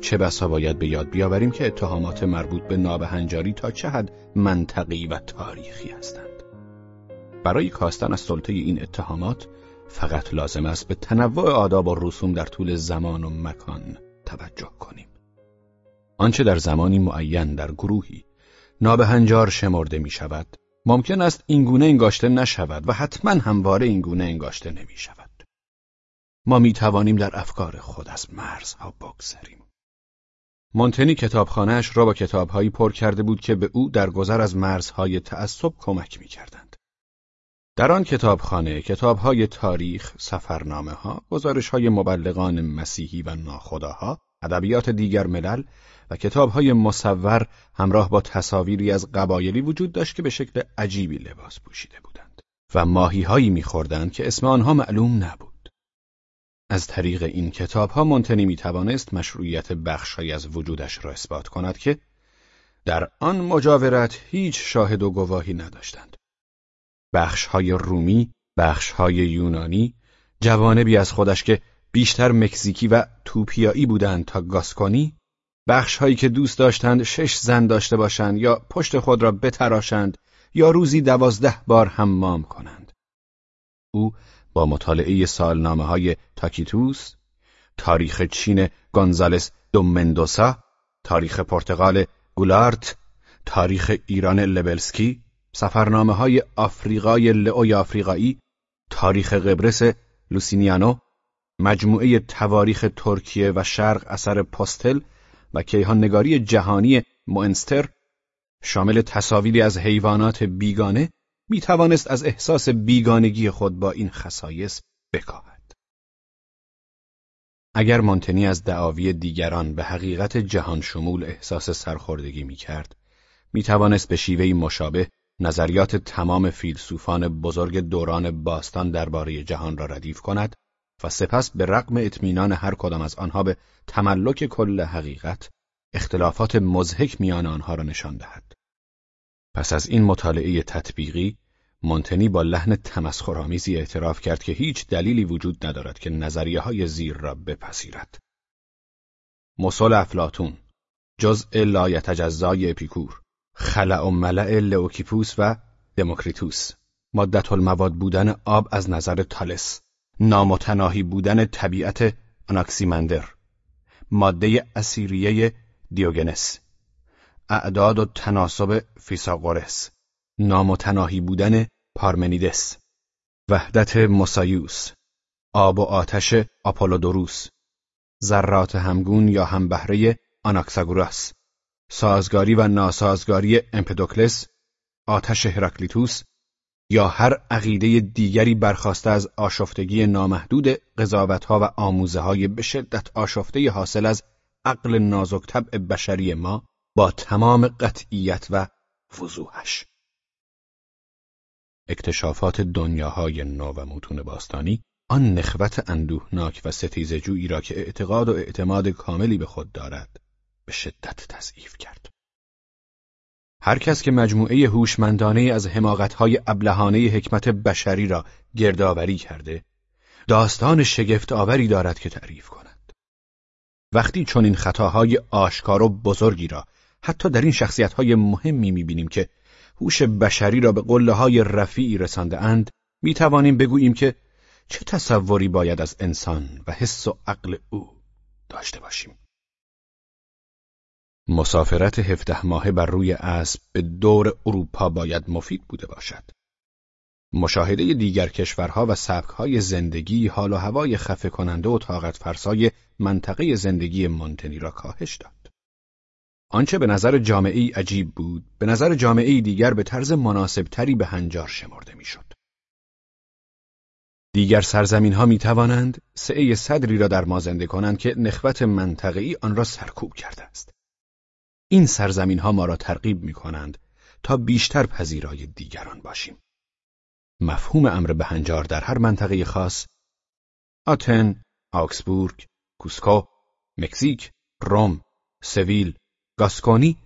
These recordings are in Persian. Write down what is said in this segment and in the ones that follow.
چه بسا باید به یاد بیاوریم که اتهامات مربوط به نابهنجاری تا چه حد منطقی و تاریخی هستند. برای کاستن از سلطه این اتهامات فقط لازم است به تنوع آداب و رسوم در طول زمان و مکان توجه کنیم. آنچه در زمانی معین در گروهی نابهنجار شمرده می شود ممکن است اینگونه انگاشته نشود و حتما همواره اینگونه انگاشته نمی شود. ما می توانیم در افکار خود از مرزها بگذریم. مونتنی کتابخانهاش را با کتابهایی پر کرده بود که به او در گذر از مرزهای تعصب کمک می کردند. در آن کتابخانه کتابهای تاریخ، سفرنامه ها، گزارش های مبلغان مسیحی و ناخداها، ادبیات دیگر ملل و کتابهای مصور همراه با تصاویری از قبایلی وجود داشت که به شکل عجیبی لباس پوشیده بودند و ماهیهایی میخوردند که اسم آنها معلوم نبود. از طریق این کتابها منتنی می توانست مشروعیت بخشهایی از وجودش را اثبات کند که در آن مجاورت هیچ شاهد و گواهی نداشتند. بخشهای رومی، بخشهای یونانی، جوانبی از خودش که بیشتر مکزیکی و توپیایی بودند تا گاسکونی بخش هایی که دوست داشتند شش زن داشته باشند یا پشت خود را بتراشند یا روزی دوازده بار حمام کنند. او با مطالعه سالنامه های تاکیتوس، تاریخ چین گونزالس دو مندوسا، تاریخ پرتغال گولارت، تاریخ ایران لبلسکی، سفرنامه های آفریقای لئوی آفریقایی، تاریخ قبرس لوسینیانو، مجموعه تواریخ ترکیه و شرق اثر پاستل و کیهان نگاری جهانی مونستر شامل تصاویری از حیوانات بیگانه می توانست از احساس بیگانگی خود با این خصایص بکاهد. اگر مونتنی از دعاوی دیگران به حقیقت جهان شمول احساس سرخوردگی می کرد، می توانست به شیوهی مشابه نظریات تمام فیلسوفان بزرگ دوران باستان درباره جهان را ردیف کند و سپس به رغم اطمینان هر کدام از آنها به تملک کل حقیقت اختلافات مضحک میان آنها را نشان دهد. پس از این مطالعه تطبیقی مونتنی با لحن تمسخرآمیزی اعتراف کرد که هیچ دلیلی وجود ندارد که نظریه های زیر را بپذیرد. مثل افلاطون، جزء لایتجزای اپیکور، خلأ و ملأ لئوکیپوس و دموکریتوس، مادة المواد بودن آب از نظر تالس، نامتناهی بودن طبیعت آناکسیمندر. ماده اسیریه دیوگنس. اعداد و تناسب فیساغورس نامتناهی بودن پارمنیدس وحدت موسایوس آب و آتش آپولودوروس ذرات همگون یا همبهره آناکساگوراس سازگاری و ناسازگاری امپدوکلس آتش هراکلیتوس یا هر عقیده دیگری برخواسته از آشفتگی نامحدود قضاوتها و آموزه های به شدت آشفته حاصل از عقل نازک طبع بشری ما با تمام قطعیت و وضوحش. اکتشافات دنیاهای نو و متون باستانی آن نخوت اندوهناک و ستیزجویی را که اعتقاد و اعتماد کاملی به خود دارد به شدت تضعیف کرد. هر کس که مجموعه هوشمندانه از حماقتهای ابلهانه حکمت بشری را گردآوری کرده، داستان شگفت آوری دارد که تعریف کند. وقتی چون این خطاهای آشکار و بزرگی را حتی در این شخصیتهای مهمی می‌بینیم که هوش بشری را به قله های رفیعی رسانده اند، می توانیم بگوییم که چه تصوری باید از انسان و حس و عقل او داشته باشیم. مسافرت هفته ماهه بر روی اسب به دور اروپا باید مفید بوده باشد. مشاهده دیگر کشورها و سبکهای زندگی حال و هوای خفه کننده و طاقت فرسای منطقه زندگی مونتنی را کاهش داد. آنچه به نظر جامعه عجیب بود، به نظر جامعه دیگر به طرز مناسبتری به هنجار شمرده می‌شد. دیگر سرزمین ها می توانند سعه صدری را در ما زنده کنند که نخوت منطقه‌ای آن را سرکوب کرده است. این سرزمین ها ما را ترغیب می کنند تا بیشتر پذیرای دیگران باشیم. مفهوم امر بهنجار در هر منطقه خاص آتن، آکسبورگ، کوسکو، مکزیک، روم، سویل، گاسکونی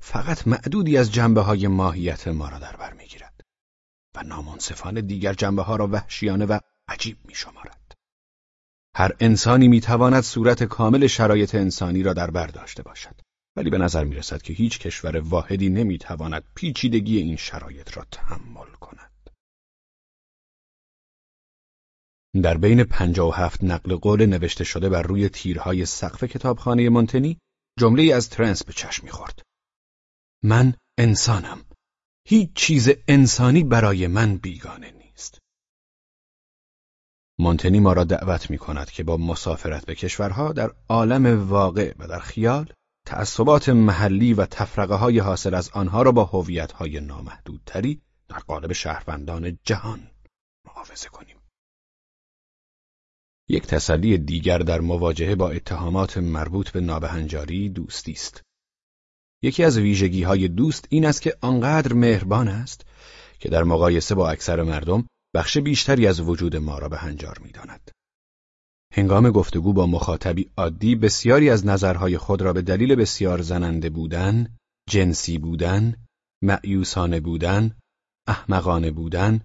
فقط معدودی از جنبه های ماهیت ما را در بر می‌گیرد و نامنصفانه دیگر جنبه ها را وحشیانه و عجیب می شمارد. هر انسانی می‌تواند صورت کامل شرایط انسانی را در بر داشته باشد ولی به نظر می رسد که هیچ کشور واحدی نمی‌تواند پیچیدگی این شرایط را تحمل کند. در بین پنجا و هفت نقل قول نوشته شده بر روی تیرهای سقف کتابخانه مونتنی جمله از ترنس به چشم می‌خورد. من انسانم. هیچ چیز انسانی برای من بیگانه نیست. مونتنی ما را دعوت می کند که با مسافرت به کشورها در عالم واقع و در خیال تعصبات محلی و تفرقه های حاصل از آنها را با هویت های نامحدودتری در قالب شهروندان جهان محافظه کنیم. یک تسلی دیگر در مواجهه با اتهامات مربوط به نابهنجاری دوستی است. یکی از ویژگی های دوست این است که آنقدر مهربان است که در مقایسه با اکثر مردم بخش بیشتری از وجود ما را به هنجار می داند. هنگام گفتگو با مخاطبی عادی بسیاری از نظرهای خود را به دلیل بسیار زننده بودن، جنسی بودن، معیوسانه بودن، احمقانه بودن،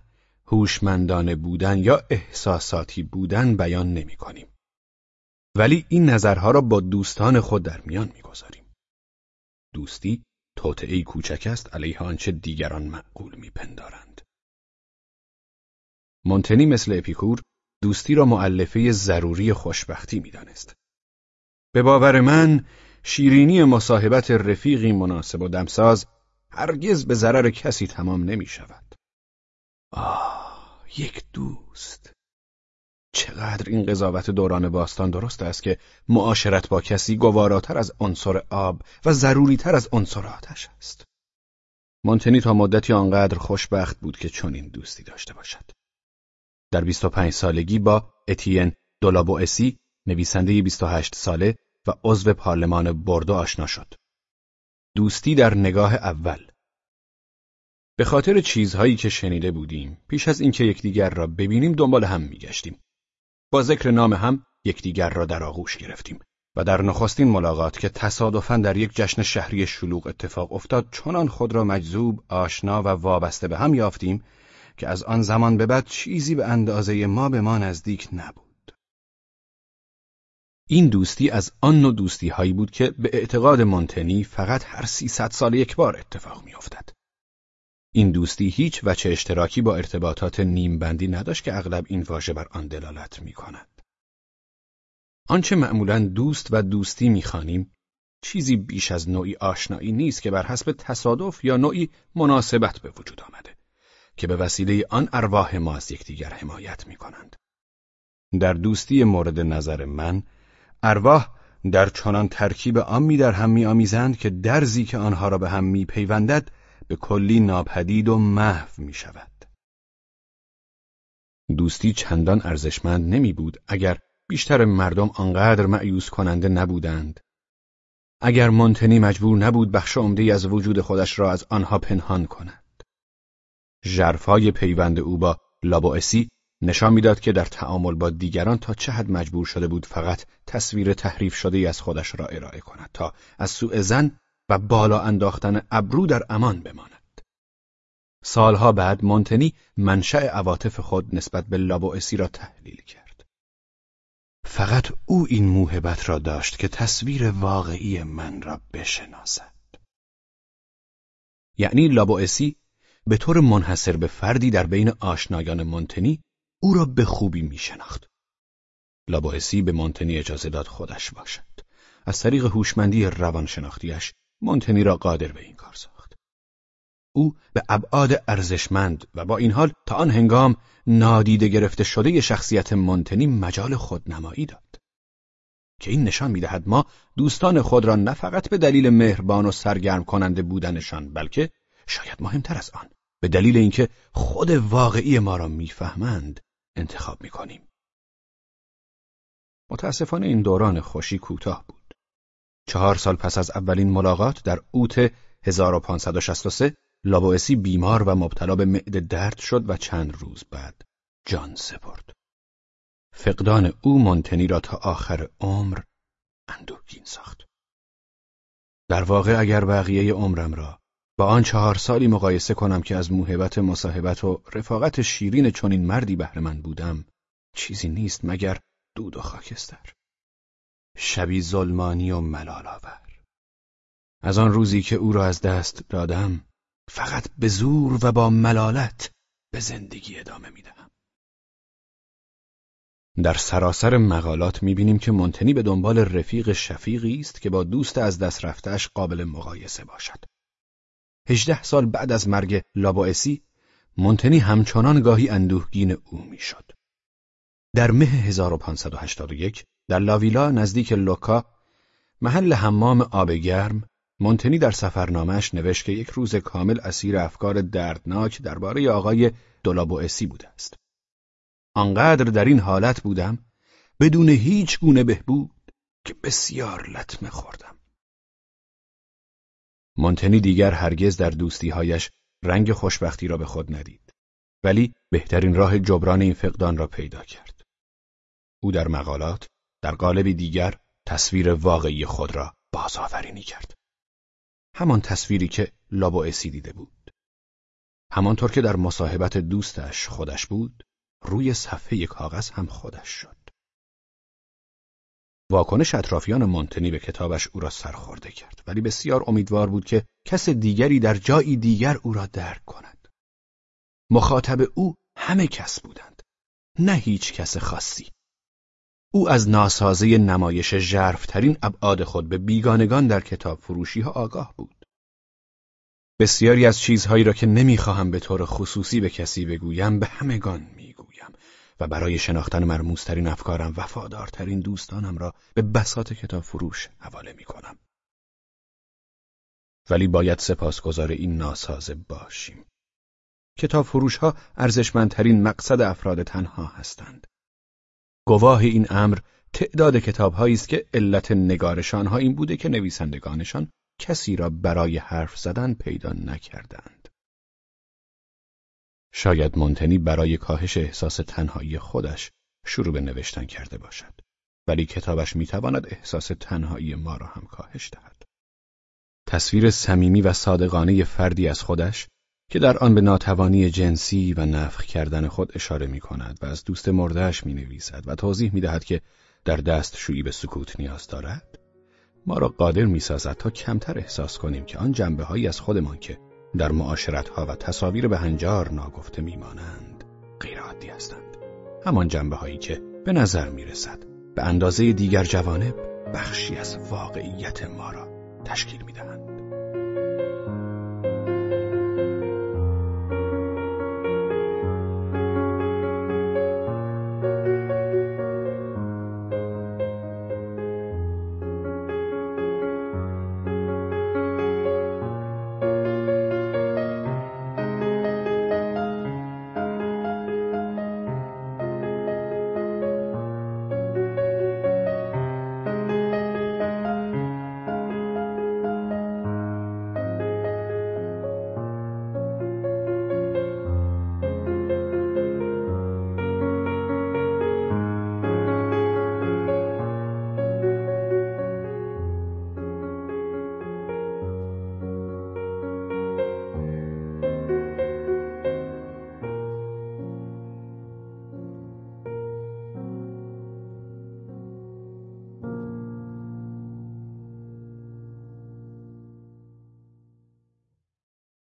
هوشمندانه بودن یا احساساتی بودن بیان نمی کنیم. ولی این نظرها را با دوستان خود در میان می‌گذاریم. دوستی توطئهای کوچک است علیه آنچه دیگران معقول میپندارند. مونتنی مثل اپیکور دوستی را معلفه ضروری خوشبختی می‌دانست. به باور من شیرینی مصاحبت رفیقی مناسب و دمساز هرگز به ضرر کسی تمام نمی شود. آه، یک دوست. چقدر این قضاوت دوران باستان درست است که معاشرت با کسی گواراتر از عنصر آب و ضروریتر از عنصر آتش است. مونتنی تا مدتی آنقدر خوشبخت بود که چنین دوستی داشته باشد. در 25 سالگی با اتین اسی نویسنده 28 ساله و عضو پارلمان بردو آشنا شد. دوستی در نگاه اول به خاطر چیزهایی که شنیده بودیم پیش از اینکه یکدیگر را ببینیم دنبال هم میگشتیم. با ذکر نام هم یکدیگر را در آغوش گرفتیم و در نخستین ملاقات که تصادفاً در یک جشن شهری شلوغ اتفاق افتاد چنان خود را مجذوب، آشنا و وابسته به هم یافتیم که از آن زمان به بعد چیزی به اندازه ما به ما نزدیک نبود. این دوستی از آن نوع دوستی هایی بود که به اعتقاد مونتنی فقط هر سیصد سال یک بار اتفاق میافتد. این دوستی هیچ وچه اشتراکی با ارتباطات نیمبندی نداشت که اغلب این واژه بر آن دلالت می کند. آنچه معمولا دوست و دوستی می‌خوانیم چیزی بیش از نوعی آشنایی نیست که بر حسب تصادف یا نوعی مناسبت به وجود آمده که به وسیله آن ارواح ما از یکدیگر حمایت می کنند. در دوستی مورد نظر من ارواح در چنان ترکیب آمی در هم می آمیزند که درزی که آنها را به هم می پیوندد به کلی ناپدید و محو می شود. دوستی چندان ارزشمند نمی بود اگر بیشتر مردم آنقدر معیوس کننده نبودند. اگر مونتنی مجبور نبود بخش عمده از وجود خودش را از آنها پنهان کند. ژرفای پیوند او با لابوئسی نشان می‌داد که در تعامل با دیگران تا چه حد مجبور شده بود فقط تصویر تحریف شده از خودش را ارائه کند تا از سوء زن و بالا انداختن ابرو در امان بماند. سالها بعد مونتنی منشأ عواطف خود نسبت به لابوئسی را تحلیل کرد. فقط او این موهبت را داشت که تصویر واقعی من را بشناسد. یعنی لابوئسی به طور منحصر به فردی در بین آشنایان مونتنی او را به خوبی می شناخت. لابوئسی به مونتنی اجازه داد خودش باشد. از طریق هوشمندی روانشناختیش مونتنی را قادر به این کار ساخت. او به ابعاد ارزشمند و با این حال تا آن هنگام نادیده گرفته شده شخصیت مونتنی مجال خودنمایی داد. که این نشان می‌دهد ما دوستان خود را نه فقط به دلیل مهربان و سرگرم کننده بودنشان بلکه شاید مهمتر از آن به دلیل اینکه خود واقعی ما را می‌فهمند انتخاب می‌کنیم. متاسفانه این دوران خوشی کوتاه بود. چهار سال پس از اولین ملاقات در اوت 1563 لابوئسی بیمار و مبتلا به معده درد شد و چند روز بعد جان سپرد. فقدان او مونتنی را تا آخر عمر اندوهگین ساخت. در واقع اگر بقیه عمرم را با آن چهار سالی مقایسه کنم که از موهبت مصاحبت و رفاقت شیرین چنین مردی بهره من بودم چیزی نیست مگر دود و خاکستر شبی ظلمانی و ملالآور از آن روزی که او را از دست دادم فقط به زور و با ملالت به زندگی ادامه می‌دهم در سراسر مقالات می‌بینیم که منتنی به دنبال رفیق شفیقی است که با دوست از دست رفتهش قابل مقایسه باشد. هجده سال بعد از مرگ لابائسی منتنی همچنان گاهی اندوهگین او می‌شد. در مه 1581 در لاویلا نزدیک لوکا محل حمام آب گرم منتنی در سفرنامهش نوشت که یک روز کامل اسیر افکار دردناک درباره آقای دولابوئسی بوده است. آنقدر در این حالت بودم بدون هیچ گونه بهبود که بسیار لطمه خوردم. مونتنی دیگر هرگز در دوستیهایش رنگ خوشبختی را به خود ندید ولی بهترین راه جبران این فقدان را پیدا کرد. او در مقالات در قالبی دیگر تصویر واقعی خود را بازآورینی کرد. همان تصویری که لابوئسی دیده بود. همانطور که در مصاحبت دوستش خودش بود، روی صفحه کاغذ هم خودش شد. واکنش اطرافیان مونتنی به کتابش او را سرخورده کرد ولی بسیار امیدوار بود که کس دیگری در جایی دیگر او را درک کند. مخاطب او همه کس بودند نه هیچ کس خاصی. او از ناسازه نمایش ژرفترین ابعاد خود به بیگانگان در کتاب فروشی ها آگاه بود. بسیاری از چیزهایی را که نمی‌خواهم به طور خصوصی به کسی بگویم به همگان می‌گویم و برای شناختن مرموزترین افکارم وفادارترین دوستانم را به بساط کتاب فروش حواله می‌کنم. ولی باید سپاسگزار این ناسازه باشیم. کتاب فروش ها ارزشمندترین مقصد افراد تنها هستند. گواه این امر تعداد کتابهایی است که علت نگارشان این بوده که نویسندگانشان کسی را برای حرف زدن پیدا نکردند. شاید مونتنی برای کاهش احساس تنهایی خودش شروع به نوشتن کرده باشد. ولی کتابش می‌تواند احساس تنهایی ما را هم کاهش دهد. تصویر صمیمی و صادقانه فردی از خودش که در آن به ناتوانی جنسی و نفخ کردن خود اشاره می کند و از دوست مردهش می نویسد و توضیح می دهد که در دستشویی به سکوت نیاز دارد ما را قادر می سازد تا کمتر احساس کنیم که آن جنبه هایی از خودمان که در معاشرت ها و تصاویر به هنجار ناگفته میمانند غیر عادی هستند همان جنبه هایی که به نظر می رسد به اندازه دیگر جوانب بخشی از واقعیت ما را تشکیل می دهند.